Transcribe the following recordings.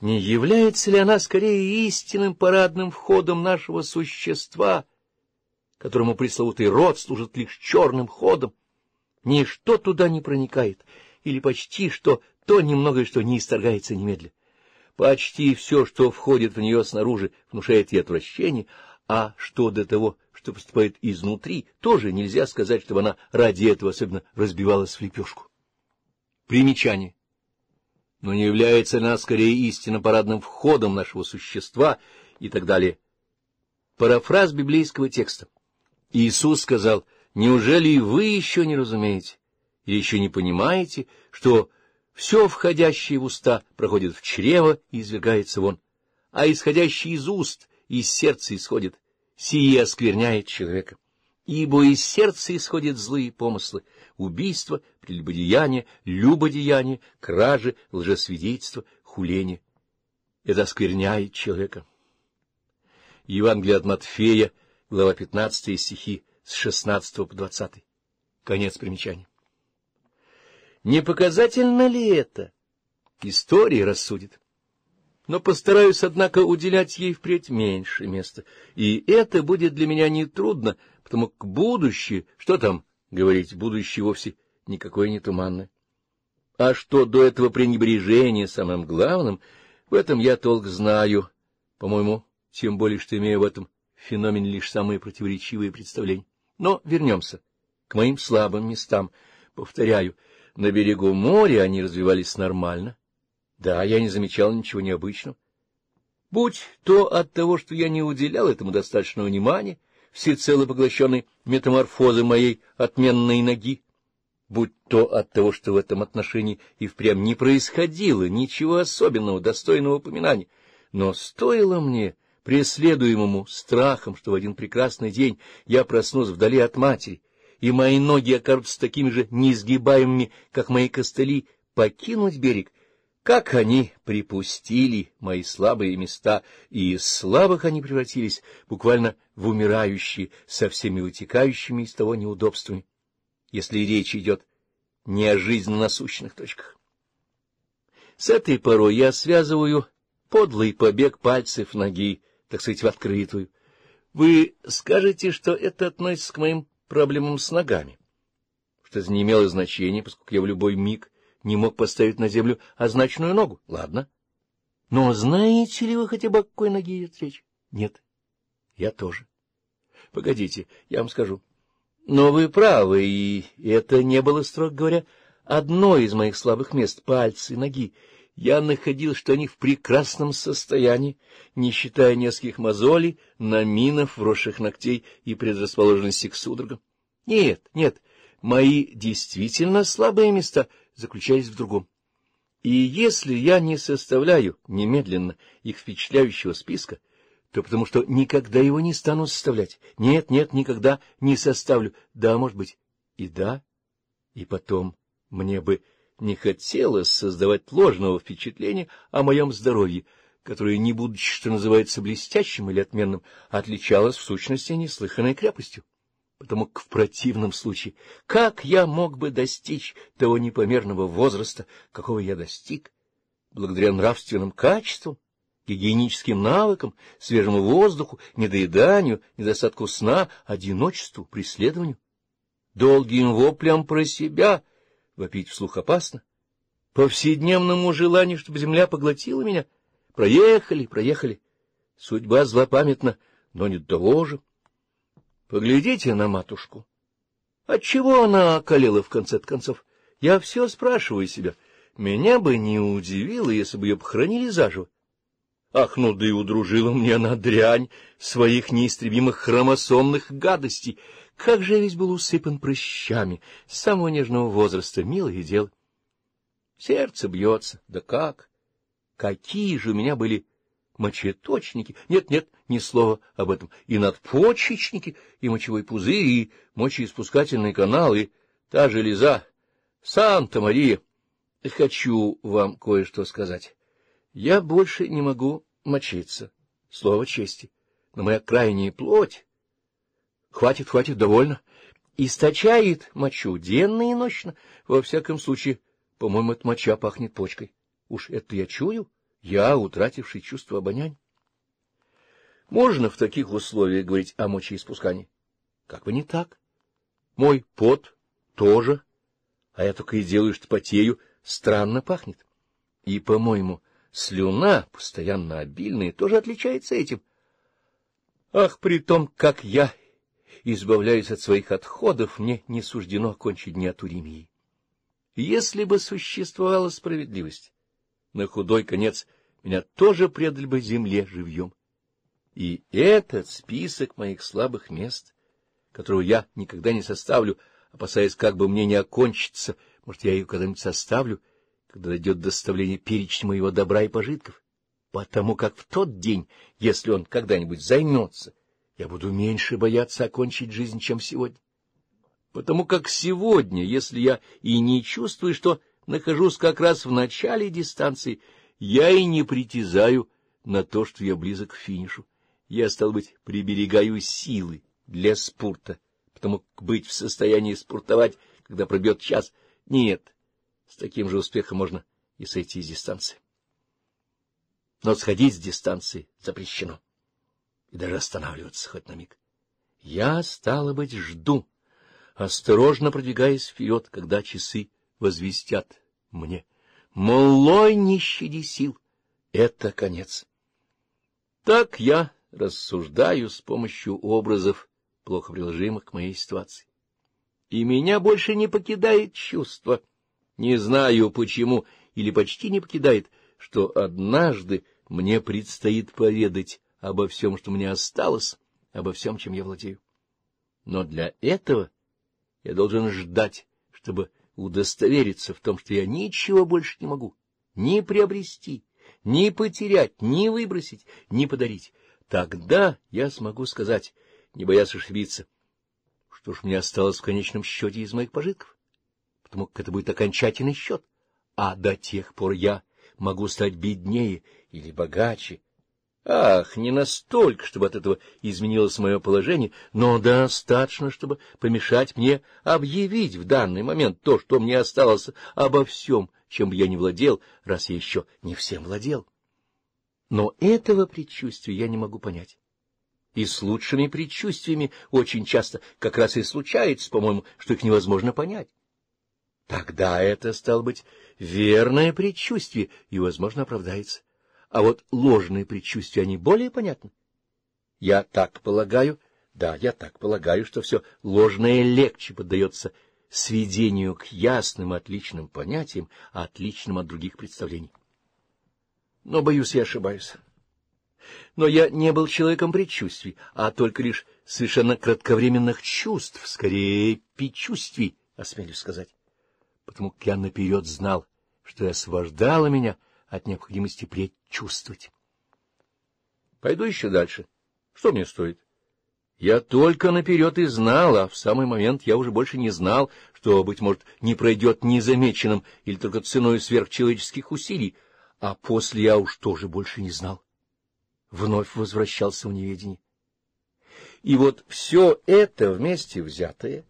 Не является ли она скорее истинным парадным входом нашего существа, которому пресловутый род служит лишь черным ходом? Ничто туда не проникает, или почти что то немногое, что не исторгается немедля. Почти все, что входит в нее снаружи, внушает ей отвращение, а что до того, что поступает изнутри, тоже нельзя сказать, чтобы она ради этого особенно разбивалась в лепешку. Примечание но не является она скорее истинно парадным входом нашего существа и так далее. Парафраз библейского текста. Иисус сказал, «Неужели и вы еще не разумеете и еще не понимаете, что все входящее в уста проходит в чрево и извергается вон, а исходящее из уст из сердца исходит, сие оскверняет человека» ибо из сердца исходят злые помыслы, убийства, прелюбодеяния, любодеяния, кражи, лжесвидетельства, хуления. Это оскверняет человека. Евангелие от Матфея, глава 15 стихи с 16 по 20. Конец примечания. Не показательно ли это? История рассудит. Но постараюсь, однако, уделять ей впредь меньше места, и это будет для меня нетрудно, потому как будущее, что там говорить, будущее вовсе никакое не туманное. А что до этого пренебрежения самым главным, в этом я толк знаю, по-моему, тем более, что имею в этом феномен лишь самые противоречивые представления. Но вернемся к моим слабым местам. Повторяю, на берегу моря они развивались нормально. Да, я не замечал ничего необычного. Будь то от того, что я не уделял этому достаточного внимания, всецело поглощенный метаморфозой моей отменной ноги, будь то от того, что в этом отношении и впрямь не происходило ничего особенного, достойного упоминания. Но стоило мне, преследуемому страхом, что в один прекрасный день я проснусь вдали от матери, и мои ноги окажутся такими же неизгибаемыми, как мои костыли, покинуть берег — как они припустили мои слабые места, и из слабых они превратились буквально в умирающие со всеми вытекающими из того неудобствами, если речь идет не о жизненно насущных точках. С этой порой я связываю подлый побег пальцев ноги, так сказать, в открытую. Вы скажете, что это относится к моим проблемам с ногами, что это не имело значения, поскольку я в любой миг не мог поставить на землю означенную ногу. Ладно. Но знаете ли вы хотя бы, о какой ноге идет речь? Нет. Я тоже. Погодите, я вам скажу. Но вы правы, и это не было, строго говоря, одно из моих слабых мест — пальцы, ноги. Я находил, что они в прекрасном состоянии, не считая нескольких мозолей, наминов, вросших ногтей и предрасположенности к судорогам. Нет, нет, мои действительно слабые места — заключались в другом. И если я не составляю немедленно их впечатляющего списка, то потому что никогда его не стану составлять. Нет, нет, никогда не составлю. Да, может быть, и да, и потом мне бы не хотелось создавать ложного впечатления о моем здоровье, которое, не будучи, что называется, блестящим или отменным, отличалось в сущности неслыханной крепостью потому как в противном случае как я мог бы достичь того непомерного возраста, какого я достиг, благодаря нравственным качествам, гигиеническим навыкам, свежему воздуху, недоеданию, недостатку сна, одиночеству, преследованию? Долгим воплям про себя вопить вслух опасно, повседневному желанию, чтобы земля поглотила меня. Проехали, проехали. Судьба злопамятна, но не того же. Поглядите на матушку. Отчего она околела в конце концов? Я все спрашиваю себя. Меня бы не удивило, если бы ее похоронили заживо. Ах, ну да и удружила мне она дрянь своих неистребимых хромосомных гадостей. Как же я весь был усыпан прыщами с самого нежного возраста, милое дело. Сердце бьется, да как? Какие же у меня были мочеточники, нет-нет, ни слова об этом, и надпочечники, и мочевой пузырь, и мочеиспускательный канал, и та железа. Санта-Мария, хочу вам кое-что сказать. Я больше не могу мочиться, слово чести, но моя крайняя плоть... Хватит, хватит, довольно. Источает мочу денно и ночно, во всяком случае, по-моему, от моча пахнет почкой. Уж это я чую я, утративший чувство обоняния. Можно в таких условиях говорить о мочеиспускании? Как бы не так. Мой пот тоже, а я только и делаю, что потею, странно пахнет. И, по-моему, слюна, постоянно обильная, тоже отличается этим. Ах, при том, как я избавляюсь от своих отходов, мне не суждено кончить дня от. Если бы существовала справедливость, на худой конец меня тоже предали бы земле живьем. И этот список моих слабых мест, которого я никогда не составлю, опасаясь, как бы мне не окончиться, может, я ее когда-нибудь составлю, когда дойдет доставление перечня моего добра и пожитков, потому как в тот день, если он когда-нибудь займется, я буду меньше бояться окончить жизнь, чем сегодня. Потому как сегодня, если я и не чувствую, что нахожусь как раз в начале дистанции, я и не притязаю на то, что я близок к финишу. Я, стал быть, приберегаю силы для спорта, потому быть в состоянии спортовать, когда пробьет час, нет. С таким же успехом можно и сойти с дистанции. Но сходить с дистанции запрещено. И даже останавливаться хоть на миг. Я, стало быть, жду, осторожно продвигаясь вперед, когда часы возвестят мне. Млой, не щади сил, это конец. Так я рассуждаю с помощью образов, плохо приложимых к моей ситуации. И меня больше не покидает чувство, не знаю почему, или почти не покидает, что однажды мне предстоит поведать обо всем, что мне осталось, обо всем, чем я владею. Но для этого я должен ждать, чтобы удостовериться в том, что я ничего больше не могу ни приобрести, ни потерять, ни выбросить, ни подарить. Тогда я смогу сказать, не боясь ошибиться, что ж мне осталось в конечном счете из моих пожитков, потому как это будет окончательный счет, а до тех пор я могу стать беднее или богаче, Ах, не настолько, чтобы от этого изменилось мое положение, но достаточно, чтобы помешать мне объявить в данный момент то, что мне осталось обо всем, чем бы я не владел, раз я еще не всем владел. Но этого предчувствия я не могу понять. И с лучшими предчувствиями очень часто как раз и случается, по-моему, что их невозможно понять. Тогда это, стало быть, верное предчувствие и, возможно, оправдается а вот ложные предчувствия, они более понятны. Я так полагаю, да, я так полагаю, что все ложное легче поддается сведению к ясным отличным понятиям, отличным от других представлений. Но, боюсь, я ошибаюсь. Но я не был человеком предчувствий, а только лишь совершенно кратковременных чувств, скорее печувствий, осмелюсь сказать. Потому как я наперед знал, что и освобождало меня — от необходимости предчувствовать. Пойду еще дальше. Что мне стоит? Я только наперед и знал, а в самый момент я уже больше не знал, что, быть может, не пройдет незамеченным или только ценой сверхчеловеческих усилий, а после я уж тоже больше не знал. Вновь возвращался в неведение. И вот все это вместе взятое,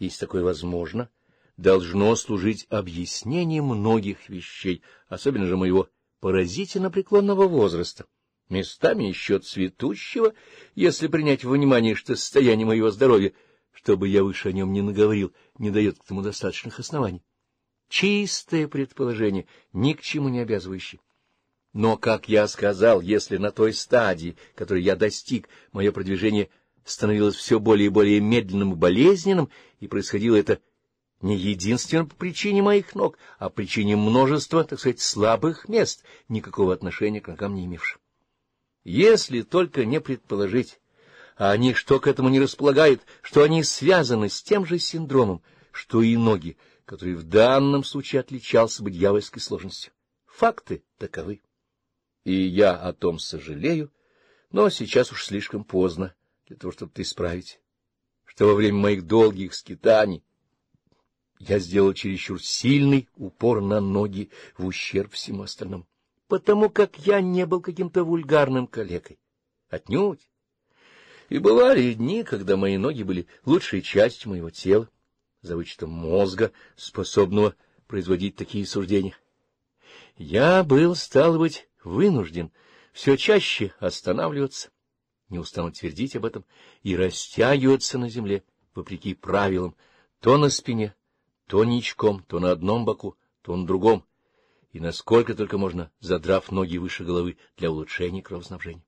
если такое возможно, должно служить объяснением многих вещей, особенно же моего поразительно преклонного возраста, местами еще цветущего, если принять во внимание, что состояние моего здоровья, чтобы я выше о нем не наговорил, не дает к тому достаточных оснований. Чистое предположение, ни к чему не обязывающее. Но, как я сказал, если на той стадии, которой я достиг, мое продвижение становилось все более и более медленным и болезненным, и происходило это не единственно по причине моих ног, а по причине множества, так сказать, слабых мест, никакого отношения к ногам не имевших. Если только не предположить, а они что к этому не располагают, что они связаны с тем же синдромом, что и ноги, который в данном случае отличался бы дьявольской сложностью. Факты таковы. И я о том сожалею, но сейчас уж слишком поздно для того, чтобы это исправить, что во время моих долгих скитаний я сделал чересчур сильный упор на ноги в ущерб всему остальному, потому как я не был каким-то вульгарным калекой. Отнюдь. И бывали дни, когда мои ноги были лучшей частью моего тела, за вычетом мозга, способного производить такие суждения. Я был, стало быть, вынужден все чаще останавливаться, не устану твердить об этом, и растягиваться на земле, вопреки правилам, то на спине, то ничком, то на одном боку, то на другом, и насколько только можно задрав ноги выше головы для улучшения кровоснабжения.